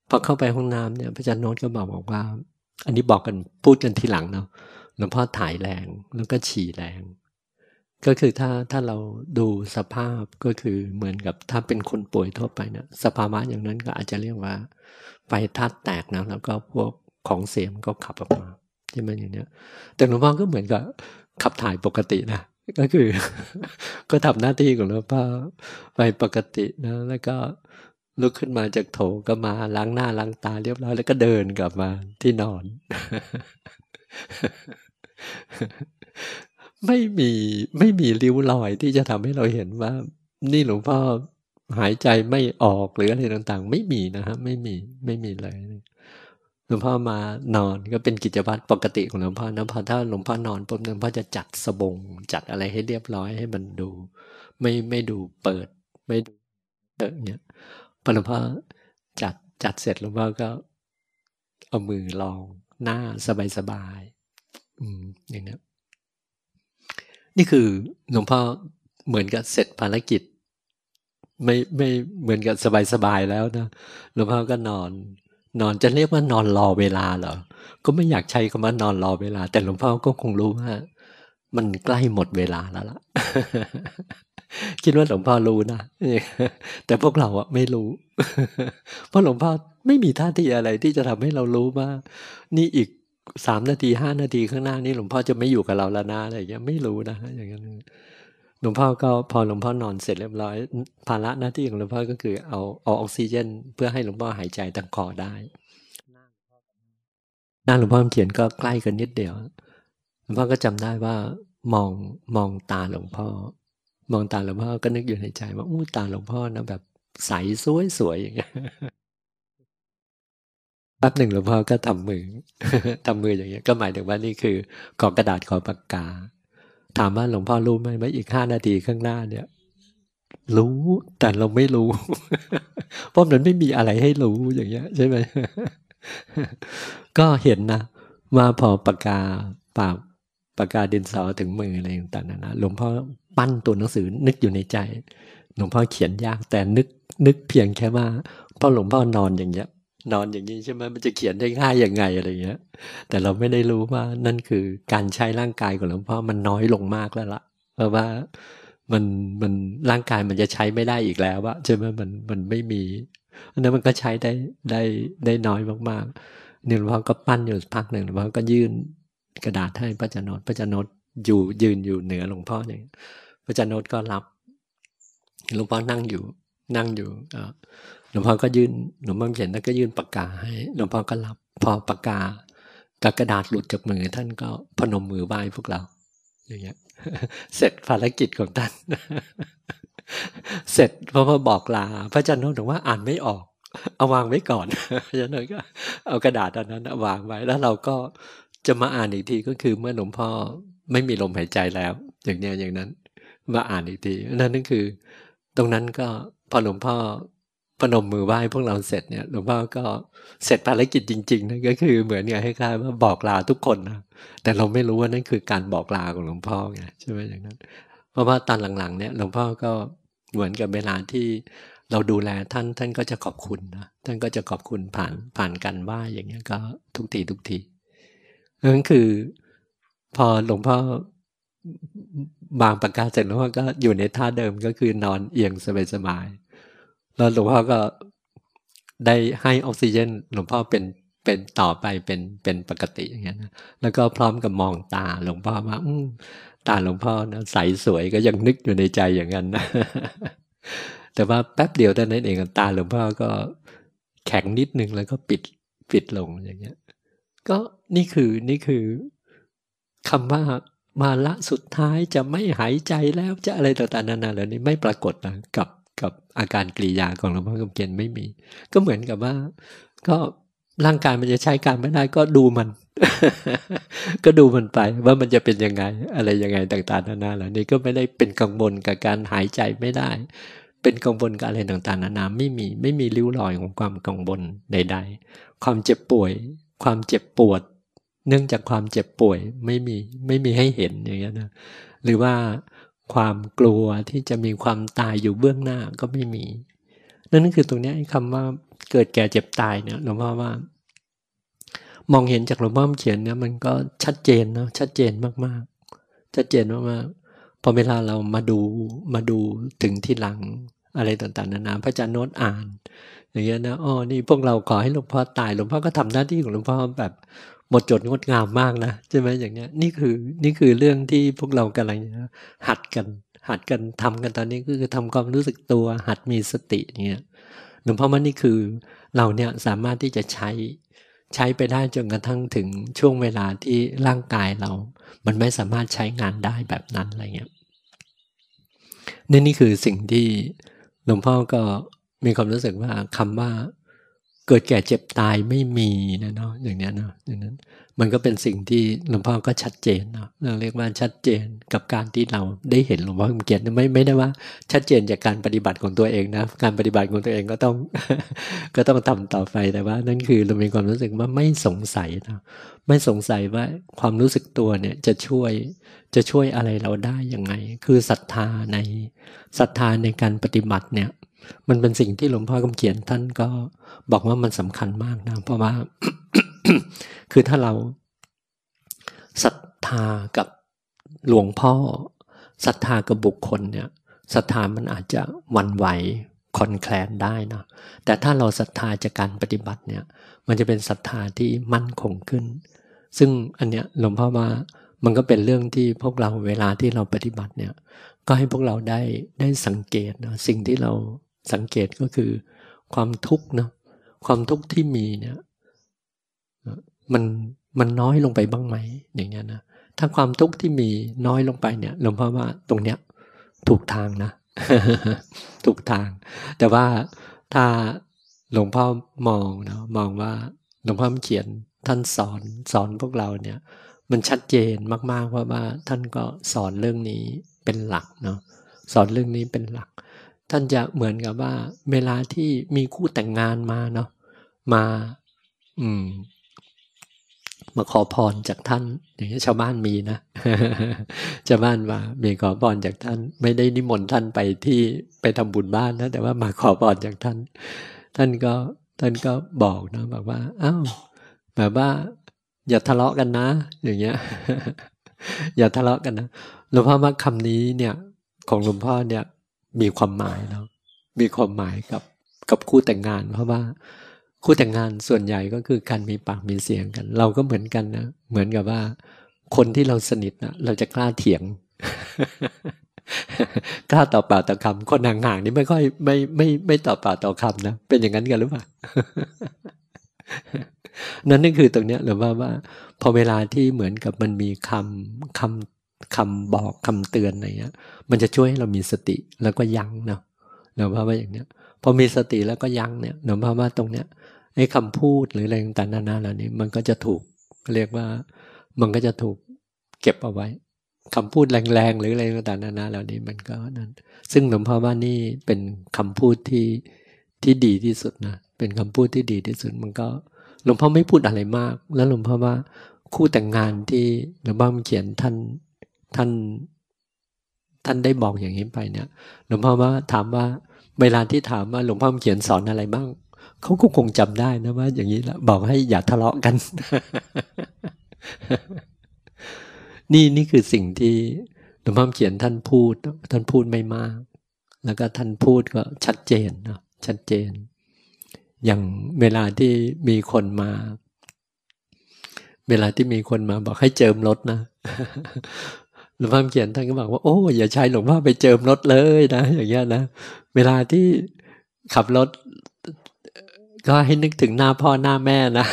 พอเข้าไปห้องน้ำเนี่ยพระอาจารย์โน้ตก็บอกบอกว่า อันนี้บอกกันพูดกันทีหลังเนาะหลวงพ่อถ่ายแรงแล้วก็ฉี่แรง ก็คือถ้าถ้าเราดูสภาพก็คือเหมือนกับถ้าเป็นคนป่วยทั่วไปเนี่ยสภาวะอย่างนั้นก็อาจจะเรียกว่า ไฟธาตุแตกนะแล้วก็พวก ของเสียมก็ขับออกมาใช่ไหมอย่างเนี้ย แต่หลวงพ่อก็เหมือนกับขับถ่ายปกตินะก็คือ ก็ทำหน้าที่ของหลวงพ่อไปปกตินะ แล้วก็ลุกขึ้นมาจากโถก็มาล้างหน้าล้างตาเรียบร้อยแล้วก็เดินกลับมาที่นอน ไม่มีไม่มีริ้วรอยที่จะทำให้เราเห็นว่า นี่หลวงพ่อหายใจไม่ออกหรืออะไรต่าง ๆ ไม่มีนะฮะไม่มีไม่มีเลย ลวงพ่อมานอนก็เป็นกิจวัตรปกติของหลวงพ่อนะพอถ้าหลวงพ่อนอนปุ๊บหลวงพ่อจะจัดสบง จัดอะไรให้เรียบร้อยให้มันดู ไม่ไม่ดูเปิด ไม่ดูเออเนี่ยพอหลวงพ่อจัดจัดเสร็จหลวงพ่อก็ เอามือลองหน้าสบายสบายอืมอย่างนี้นี่คือหลวงพ่อเหมือนกับเสร็จภารกิจ ไม่ไม่เหมือนกับสบายๆแล้วนะหลวงพ่อก็นอน นอนจะเรียกว่านอนรอเวลาเหรอ ก็ไม่อยากใช้คำว่านอนรอเวลา แต่หลวงพ่อก็คงรู้ว่า มันใกล้หมดเวลาแล้วล่ะ คิดว่าหลวงพ่อรู้นะ แต่พวกเราอะไม่รู้ เพราะหลวงพ่อไม่มีท่าทีอะไรที่จะทำให้เรารู้ว่า นี่อีกสามนาทีห้านาทีข้างหน้านี่หลวงพ่อจะไม่อยู่กับเราแล้วนะอะไรอย่างเงี้ยไม่รู้นะอย่างเงี้ย หลวงพ่อก็พอหลวงพ่อนอนเสร็จเรียบร้อย ภาระหน้าที่ของหลวงพ่อก็คือเอาเอาออกซิเจน เพื่อให้หลวงพ่อหายใจตั้งคอได้หน้าหลวงพ่อเขียนก็ใกล้กันนิดเดียวหลวงพ่อก็จำได้ว่ามองมองตาหลวงพ่อ มองตาหลวงพ่อก็นึกอยู่ในใจว่าอู้ตาหลวงพ่อนะแบบใสสวยสวยอย่างเงี้ยแป๊บหนึ่งหลวงพ่อก็ทำมือทำมืออย่างเงี้ย ก็หมายถึงว่านี่คือขอกระดาษขอปากกา ถามว่าหลวงพ่อรู้ไหมว่าอีกห้านาทีข้างหน้าเนี่ย รู้แต่เราไม่รู้ เพราะมันไม่มีอะไรให้รู้อย่างเงี้ย ใช่ไหมก็เห็นนะว่าพอปากกาปากปากกาดินสอถึงมืออะไรต่างๆนะหลวงพ่อปั้นตัวหนังสือนึกอยู่ในใจ หลวงพ่อเขียนยากแต่นึกนึกเพียงแค่ว่าพอหลวงพ่อนอนอย่างเงี้ย นอนอย่างนี้ใช่ไหมมันจะเขียนได้ง่ายยังไงอะไรเงี้ย แต่เราไม่ได้รู้ว่านั่นคือการใช้ร่างกายของหลวงพ่อมันน้อยลงมากแล้วละเพราะว่ามันมันร่างกายมันจะใช้ไม่ได้อีกแล้วว่าใช่ไหมมันมันไม่มีอันนั้นมันก็ใช้ได้ได้ได้น้อยมากๆเนี่ยหลวงพ่อก็ปั้นอยู่พักหนึ่งหลวงพ่อก็ยื่นกระดาษให้พระจารย์โนตพระจารย์โนตอยู่ยืนอยู่เหนือหลวงพ่อเนี่ยพระจารย์โนตก็รับหลวงพ่อนั่งอยู่นั่งอยู่ หลวงพ่อก็ยื่นหลวงพ่อเขียนแล้วก็ยื่นปากกาให้ หลวงพ่อก็รับ พอปากกากับกระดาษหลุดจากมือท่านก็พนมมือไหว้พวกเรา อย่างเงี้ย เสร็จภารกิจของท่าน เสร็จพอมาบอกลา พระอาจารย์โน้ตบอกว่าอ่านไม่ออก เอาวางไว้ก่อนพระอาจารย์โน้ตก็ เอากระดาษอันนั้นวางไว้แล้วเราก็จะมาอ่านอีกทีก็คือเมื่อหลวงพ่อไม่มีลมหายใจแล้ว อย่างเนี้ยอย่างนั้น มาอ่านอีกทีนั่นนั่นคือ ตรงนั้นก็พอหลวงพ่อ พนมมือไหว้พวกเราเสร็จเนี่ยหลวงพ่อก็เสร็จภารกิจจริงๆนะก็คือเหมือนกับให้คล้ายว่าบอกลาทุกคนนะแต่เราไม่รู้ว่านั่นคือการบอกลาของหลวงพ่อไงใช่ไหมอย่างนั้น เพราะว่าตอนหลังๆเนี่ยหลวงพ่อก็เหมือนกับเวลาที่เราดูแลท่านท่านก็จะขอบคุณนะท่านก็จะขอบคุณผ่านผ่านกันว่าอย่างเงี้ยก็ทุกทีทุกทีนั่นคือ พอหลวงพ่อบางประกาศเสร็จแล้วก็อยู่ในท่าเดิมก็คือนอนเอียงสบายๆ แล้วหลวงพ่อก็ได้ให้ออกซิเจนหลวงพ่อเป็นเป็นต่อไปเป็นเป็นปกติอย่างเงี้ยนะแล้วก็พร้อมกับมองตาหลวงพ่อว่าอืตาหลวงพ่อนะใสสวยก็ยังนึกอยู่ในใจอย่างนั้นนะแต่ว่าแป๊บเดียวเท่านั้นเองตาหลวงพ่อก็แข็งนิดนึงแล้วก็ปิดปิดลงอย่างเงี้ย ก็นี่คือนี่คือคำว่ามาละสุดท้ายจะไม่หายใจแล้วจะอะไรต่างๆนานาเหล่านี้ไม่ปรากฏนะกับ กับอาการกริยาของหลวงพ่อกำเกียนไม่มี ก็เหมือนกับว่า ก็ร่างกายมันจะใช้การไม่ได้ก็ดูมัน ก็ดูมันไปว่ามันจะเป็นยังไง อะไรยังไงต่างๆนานาเหล่านี้ก็ไม่ได้เป็นกังวลกับการหายใจไม่ได้ เป็นกังวลกับอะไรต่างๆนานาไม่มีไม่มีริ้วรอยของความกังวลใด ๆ ความเจ็บป่วย ความเจ็บปวด เนื่องจากความเจ็บป่วยไม่มีไม่มีให้เห็นอย่างเงี้ยนะหรือว่า ความกลัวที่จะมีความตายอยู่เบื้องหน้าก็ไม่มี นั่นคือตรงนี้คำว่าเกิดแก่เจ็บตายเนี่ยหลวงพ่อว่า มองเห็นจากหลวงพ่อเขียนเนี่ยมันก็ชัดเจนนะชัดเจนมากๆ ชัดเจนมากๆพอเวลาเรามาดูมาดูถึงที่หลังอะไรต่างๆนานาพระอาจารย์โน้ตอ่าน อย่างเงี้ยนะอ๋อนี่พวกเราขอให้หลวงพ่อตายหลวงพ่อก็ทำหน้าที่ของหลวงพ่อแบบหมดจดงดงามมากนะใช่ไหมอย่างเนี้ยนี่คือนี่คือเรื่องที่พวกเรากำลังหัดกัน หัดกันทำกันตอนนี้ก็คือทำความรู้สึกตัวหัดมีสติเนี่ยหลวงพ่อมันนี่คือเราเนี่ยสามารถที่จะใช้ใช้ไปได้จนกระทั่งถึงช่วงเวลาที่ร่างกายเรา มันไม่สามารถใช้งานได้แบบนั้นอะไรเงี้ยนี่นี่คือสิ่งที่หลวงพ่อก็ มีความรู้สึกว่าคำว่าเกิดแก่เจ็บตายไม่มีนะเนาะอย่างนี้เนาะอย่างนั้น มันก็เป็นสิ่งที่หลวงพ่อก็ชัดเจนเนาะเราเรียกว่าชัดเจนกับการที่เราได้เห็นหลวงพ่อเกียรติไม่ไม่ได้ว่า ชัดเจนจากการปฏิบัติของตัวเองนะการปฏิบัติของตัวเองก็ต้อง ก็ต้องทำต่อไปแต่ว่า นั่นคือเรามีความรู้สึกว่าไม่สงสัยนะไม่สงสัยว่าความรู้สึกตัวเนี่ยจะช่วยจะช่วยอะไรเราได้ยังไง คือศรัทธาในศรัทธาในการปฏิบัติเนี่ย มันเป็นสิ่งที่หลวงพ่อคำเขียนท่านก็บอกว่ามันสำคัญมากนะเพราะว่า คือถ้าเราศรัทธากับหลวงพ่อศรัทธากับบุคคลเนี่ยศรัทธามันอาจจะวันไหวคอนแคลนได้นะแต่ถ้าเราศรัทธาจากการปฏิบัติเนี่ย มันจะเป็นศรัทธาที่มั่นคงขึ้น ซึ่งอันเนี้ยหลวงพ่อว่ามันก็เป็นเรื่องที่พวกเราเวลาที่เราปฏิบัติเนี่ย ก็ให้พวกเราได้ได้สังเกตนะสิ่งที่เรา สังเกตก็คือ ความทุกข์นะความทุกข์ที่มีเนี่ยมันมันน้อยลงไปบ้างไหมอย่างเงี้ยนะถ้าความทุกข์ที่มีน้อยลงไปเนี่ยหลวงพ่อว่าตรงเนี้ยถูกทางนะ ถูกทาง แต่ว่าถ้าหลวงพ่อมองนะมองว่าหลวงพ่อเขียนท่านสอนสอนพวกเราเนี่ย มันชัดเจนมากๆว่าว่าท่านก็สอนเรื่องนี้เป็นหลักเนาะสอนเรื่องนี้เป็นหลัก ท่านจะเหมือนกับว่า เวลาที่มีคู่แต่งงานมาเนาะมา อืม มาขอพรจากท่าน อย่างนี้ชาวบ้านมีนะชาวบ้านว่ามีขอพรจากท่าน ไม่ได้นิมนต์ท่านไปที่ไปทำบุญบ้านนะแต่ว่ามาขอพรจากท่าน ท่านก็ท่านก็บอกนะบอกว่าอ้าวแบบว่า อย่าทะเลาะกันนะ อย่างเงี้ย อย่าทะเลาะกันนะหลวงพ่อว่าคำนี้เนี่ย ของหลวงพ่อเนี่ย มีความหมายเนาะมีความหมายกับกับคู่แต่งงาน เพราะว่าคู่แต่งงานส่วนใหญ่ก็คือการมีปากมีเสียงกัน เราก็เหมือนกันนะเหมือนกับว่า คนที่เราสนิทนะเราจะกล้าเถียงกล้าต่อปากต่อคำคนห่างๆนี่ไม่ค่อยไม่ไม่ไม่ต่อปากต่อคำนะเป็นอย่างนั้นกันหรือเปล่านั่นนี่คือตรงเนี้ยหรือว่าว่า พอเวลาที่เหมือนกับมันมีคำคำ คำบอกคำเตือนอะไรเงี้ย มันจะช่วยให้เรามีสติแล้วก็ยั้งเนาะหรือว่าว่าอย่างเนี้ยพอมีสติแล้วก็ยั้งเนี่ยหรือว่าว่าตรงเนี้ยไอ้คำพูดหรืออะไรต่างๆนานาเหล่านี้มันก็จะถูกเรียกว่า มันก็จะถูกเก็บเอาไว้คำพูดแรงๆหรืออะไรต่างๆนานาเหล่านี้มันก็นั้น ซึ่งหลวงพ่อว่านี่เป็นคำพูดที่ที่ดีที่สุดนะเป็นคำพูดที่ดีที่สุดมันก็หลวงพ่อไม่พูดอะไรมาก แล้วหลวงพ่อว่าคู่แต่งงานที่หลวงพ่อเขียนท่าน ท่านท่านได้บอกอย่างนี้ไปเนี่ยหลวงพ่อว่าถามว่าเวลาที่ถามว่าหลวงพ่อเขียนสอนอะไรบ้างเขาก็คงจำได้นะว่า อย่างนี้ละบอกให้อย่าทะเลาะกัน นี่นี่คือสิ่งที่หลวงพ่อเขียนท่านพูด ท่านพูดไม่มาก แล้วก็ท่านพูดก็ชัดเจนเนาะชัดเจน อย่างเวลาที่มีคนมา เวลาที่มีคนมาบอกให้เจิมรถนะ ลวงพ่อเขียนท่านก็บอกว่าโอ้อย่าใช้หลวงพ่อไปเจิมรถเลยนะ อย่างเงี้ยนะเวลาที่ขับรถ ก็ให้นึกถึงหน้าพ่อหน้าแม่นะ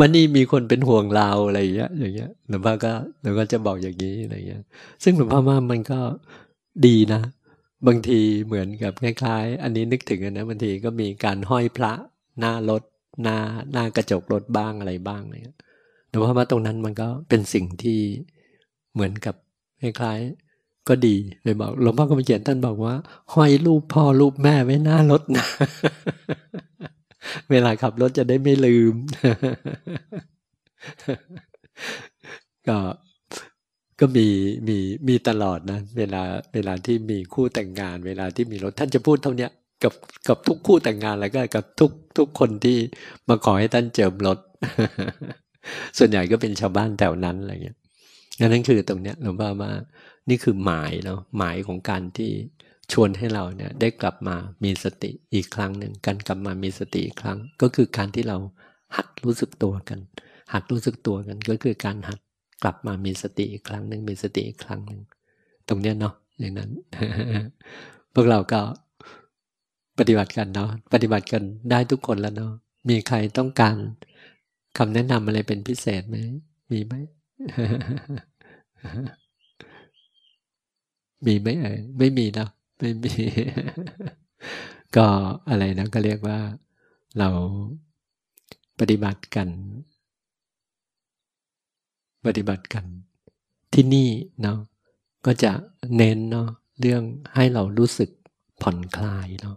วันนี้มีคนเป็นห่วงเราอะไรอย่างเงี้ย อย่างเงี้ยหลวงพ่อก็หลวงพ่อจะบอกอย่างนี้อะไรเงี้ย ซึ่งหลวงพ่อว่ามันก็ดีนะ บางทีเหมือนกับคล้ายๆ อันนี้นึกถึงนะบางทีก็มีการห้อยพระหน้ารถหน้าหน้ากระจกรถบ้างอะไรบ้างเนี่ย แต่ว่าว่าตรงนั้นมันก็เป็นสิ่งที่เหมือนกับคล้ายๆก็ดีเลยบอกหลวงพ่อก็มาเขียนท่านบอกว่า ห้อยรูปพ่อรูปแม่ไว้หน้ารถนะ เวลาขับรถจะได้ไม่ลืม ก็ก็มีมีมีตลอดนะ เวลาเวลาที่มีคู่แต่งงาน เวลาที่มีรถท่านจะพูดเท่านี้กับกับทุกคู่แต่งงานแล้วก็กับทุกทุกคนที่มาขอให้ท่านเจิมรถ ส่วนใหญ่ก็เป็นชาวบ้านแถวนั้นอะไรเงี้ยนั่นคือตรงเนี้ยหลวงพ่อมานี่คือหมายเนาะหมายของการที่ชวนให้เราเนี่ยได้กลับมามีสติอีกครั้งหนึ่งการกลับมามีสติอีกครั้ง ก็คือการที่เราหัดรู้สึกตัวกัน หัดรู้สึกตัวกันก็คือการหัดกลับมามีสติอีกครั้งหนึ่งมีสติอีกครั้งหนึ่งตรงเนี้ยเนาะอย่างนั้น พวกเราก็ปฏิบัติกันเนาะปฏิบัติกันได้ทุกคนแล้วเนาะมีใครต้องการ คำแนะนำอะไรเป็นพิเศษไหม มีไหม มีไหมเอ่ยไม่มีนะไม่มี ก็อะไรนะก็เรียกว่าเราปฏิบัติกัน ปฏิบัติกัน ที่นี่เนาะก็จะเน้นเนาะเรื่องให้เรารู้สึกผ่อนคลายเนาะ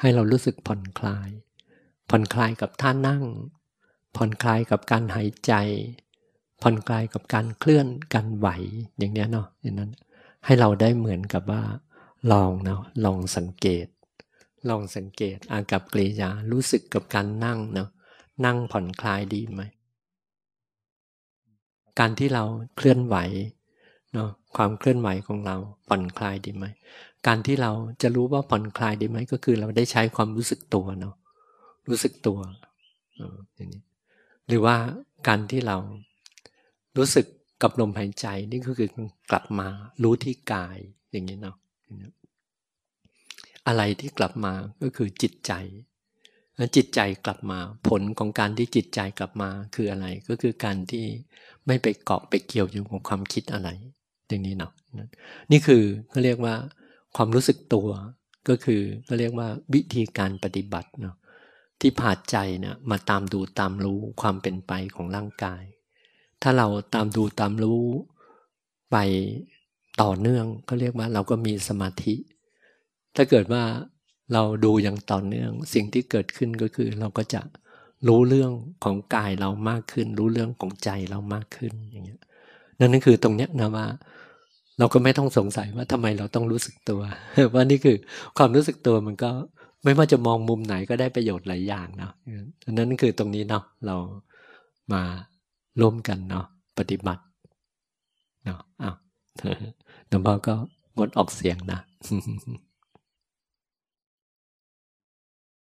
ให้เรารู้สึกผ่อนคลาย ผ่อนคลายกับท่านั่ง ผ่อนคลายกับการหายใจ ผ่อนคลายกับการเคลื่อนการไหวอย่างนี้เนาะอย่างนั้น ให้เราได้เหมือนกับว่า ลองเนาะลองสังเกต ลองสังเกตอากับกริยารู้สึกกับการนั่งเนาะนั่งผ่อนคลายดีไหมการที่เราเคลื่อนไหวเนาะความเคลื่อนไหวของเราผ่อนคลายดีไหมการที่เราจะรู้ว่าผ่อนคลายดีไหมก็คือเราได้ใช้ความรู้สึกตัวเนาะรู้สึกตัวอย่างนี้ หรือว่าการที่เรารู้สึกกับลมหายใจนี่ก็คือกลับมารู้ที่กายอย่างนี้เนาะอะไรที่กลับมาก็คือจิตใจจิตใจกลับมาผลของการที่จิตใจกลับมาคืออะไรก็คือการที่ไม่ไปเกาะไปเกี่ยวอยู่กับความคิดอะไรอย่างนี้เนาะนี่คือเขาเรียกว่าความรู้สึกตัวก็คือเขาเรียกว่าวิธีการปฏิบัติเนาะ ที่ผาดใจเนี่ยมาตามดูตามรู้ความเป็นไปของร่างกาย ถ้าเราตามดูตามรู้ไปต่อเนื่องก็เรียกว่าเราก็มีสมาธิ ถ้าเกิดว่าเราดูอย่างต่อเนื่อง สิ่งที่เกิดขึ้นก็คือ เราก็จะรู้เรื่องของกายเรามากขึ้น รู้เรื่องของใจเรามากขึ้นอย่างเงี้ยนั่นนั่นคือตรงเนี้ยนะว่า เราก็ไม่ต้องสงสัยว่าทำไมเราต้องรู้สึกตัวว่านี่คือความรู้สึกตัวมันก็ ไม่ว่าจะมองมุมไหนก็ได้ประโยชน์หลายอย่างเนาะอันนั้นคือตรงนี้เนาะเรามาร่วมกันเนาะปฏิบัติเนาะอ้าวหลวงพ่อก็งดออกเสียงนะ